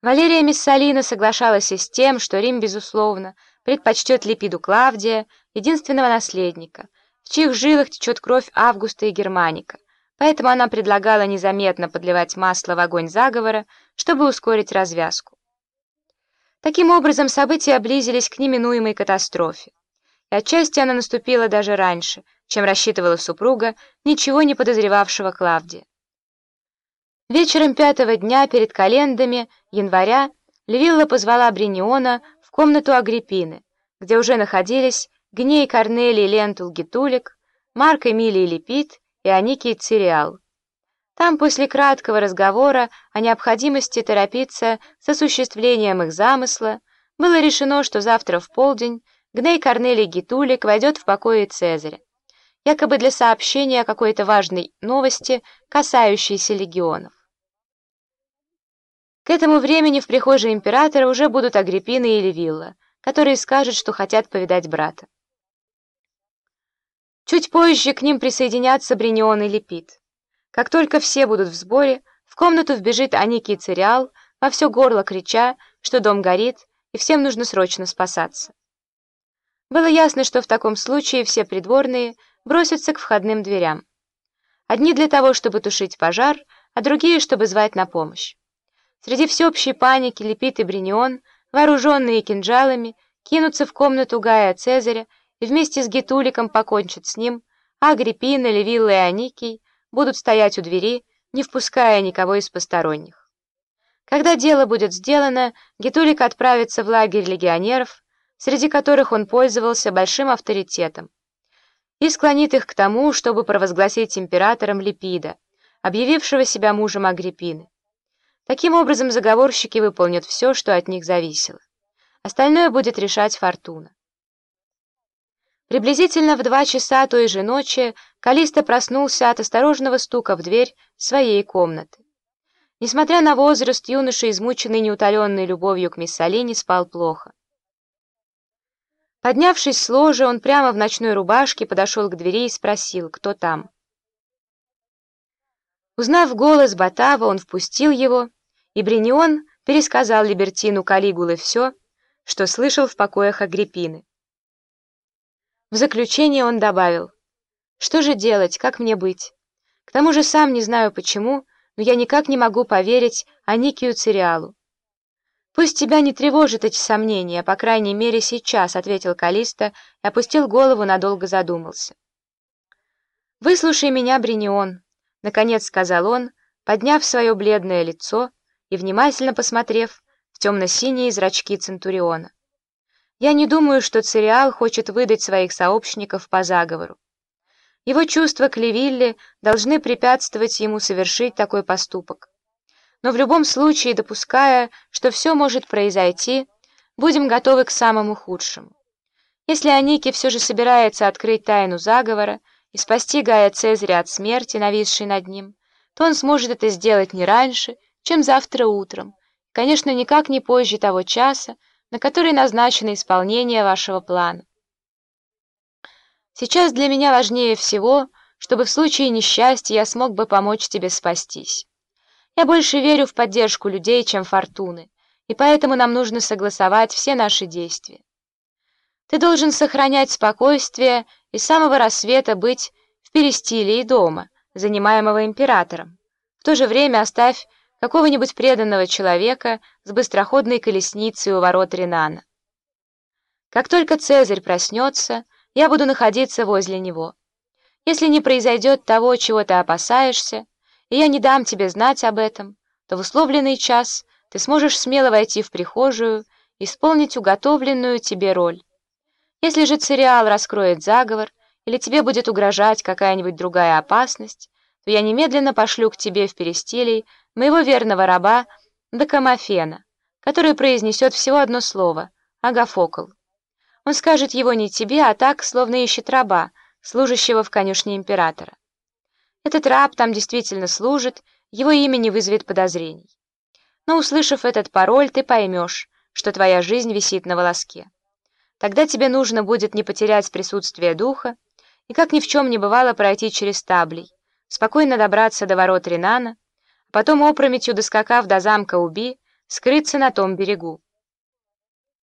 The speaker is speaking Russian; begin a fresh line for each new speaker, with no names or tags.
Валерия Миссалина соглашалась и с тем, что Рим, безусловно, предпочтет Липиду Клавдия, единственного наследника, в чьих жилах течет кровь Августа и Германика, поэтому она предлагала незаметно подливать масло в огонь заговора, чтобы ускорить развязку. Таким образом, события близились к неминуемой катастрофе, и отчасти она наступила даже раньше, чем рассчитывала супруга, ничего не подозревавшего Клавдия. Вечером пятого дня перед календами января Левилла позвала Бриниона в комнату Агриппины, где уже находились Гней Корнелий Лентул Гитулик, Марк Эмилий Лепит и Аникий Цириал. Там после краткого разговора о необходимости торопиться с осуществлением их замысла было решено, что завтра в полдень Гней Корнелий Гитулик войдет в покои Цезаря, якобы для сообщения о какой-то важной новости, касающейся легионов. К этому времени в прихожей императора уже будут Агриппина и Левилла, которые скажут, что хотят повидать брата. Чуть позже к ним присоединятся Бринион и Лепит. Как только все будут в сборе, в комнату вбежит Аники и Цириал, во все горло крича, что дом горит, и всем нужно срочно спасаться. Было ясно, что в таком случае все придворные бросятся к входным дверям. Одни для того, чтобы тушить пожар, а другие, чтобы звать на помощь. Среди всеобщей паники Лепит и Бринион, вооруженные кинжалами, кинутся в комнату Гая Цезаря и вместе с Гетуликом покончат с ним, а Агриппина, Левилла и Аникий будут стоять у двери, не впуская никого из посторонних. Когда дело будет сделано, Гетулик отправится в лагерь легионеров, среди которых он пользовался большим авторитетом, и склонит их к тому, чтобы провозгласить императором Липида, объявившего себя мужем Агриппины. Таким образом, заговорщики выполнят все, что от них зависело. Остальное будет решать фортуна. Приблизительно в два часа той же ночи Калиста проснулся от осторожного стука в дверь своей комнаты. Несмотря на возраст, юноша, измученный неутоленной любовью к Миссалине, спал плохо. Поднявшись с ложа, он прямо в ночной рубашке подошел к двери и спросил, кто там. Узнав голос Батава, он впустил его и Бринион пересказал Либертину Калигулы все, что слышал в покоях Агриппины. В заключение он добавил, «Что же делать, как мне быть? К тому же сам не знаю почему, но я никак не могу поверить Аникию Цириалу». «Пусть тебя не тревожат эти сомнения, по крайней мере сейчас», — ответил Калиста и опустил голову, надолго задумался. «Выслушай меня, Бринион», — наконец сказал он, подняв свое бледное лицо, и внимательно посмотрев в темно-синие зрачки Центуриона. Я не думаю, что Цириал хочет выдать своих сообщников по заговору. Его чувства к Левилле должны препятствовать ему совершить такой поступок. Но в любом случае, допуская, что все может произойти, будем готовы к самому худшему. Если Аники все же собирается открыть тайну заговора и спасти Гая Цезаря от смерти, нависшей над ним, то он сможет это сделать не раньше, чем завтра утром, конечно, никак не позже того часа, на который назначено исполнение вашего плана. Сейчас для меня важнее всего, чтобы в случае несчастья я смог бы помочь тебе спастись. Я больше верю в поддержку людей, чем фортуны, и поэтому нам нужно согласовать все наши действия. Ты должен сохранять спокойствие и с самого рассвета быть в перестилии дома, занимаемого императором. В то же время оставь какого-нибудь преданного человека с быстроходной колесницей у ворот Ренана. Как только Цезарь проснется, я буду находиться возле него. Если не произойдет того, чего ты опасаешься, и я не дам тебе знать об этом, то в условленный час ты сможешь смело войти в прихожую, исполнить уготовленную тебе роль. Если же Цериал раскроет заговор, или тебе будет угрожать какая-нибудь другая опасность, то я немедленно пошлю к тебе в Перестилий моего верного раба Дакамофена, который произнесет всего одно слово — Агафокл. Он скажет его не тебе, а так, словно ищет раба, служащего в конюшне императора. Этот раб там действительно служит, его имя не вызовет подозрений. Но, услышав этот пароль, ты поймешь, что твоя жизнь висит на волоске. Тогда тебе нужно будет не потерять присутствие духа и, как ни в чем не бывало, пройти через таблей, спокойно добраться до ворот Ринана, Потом опрометью доскакав до замка Уби, скрыться на том берегу.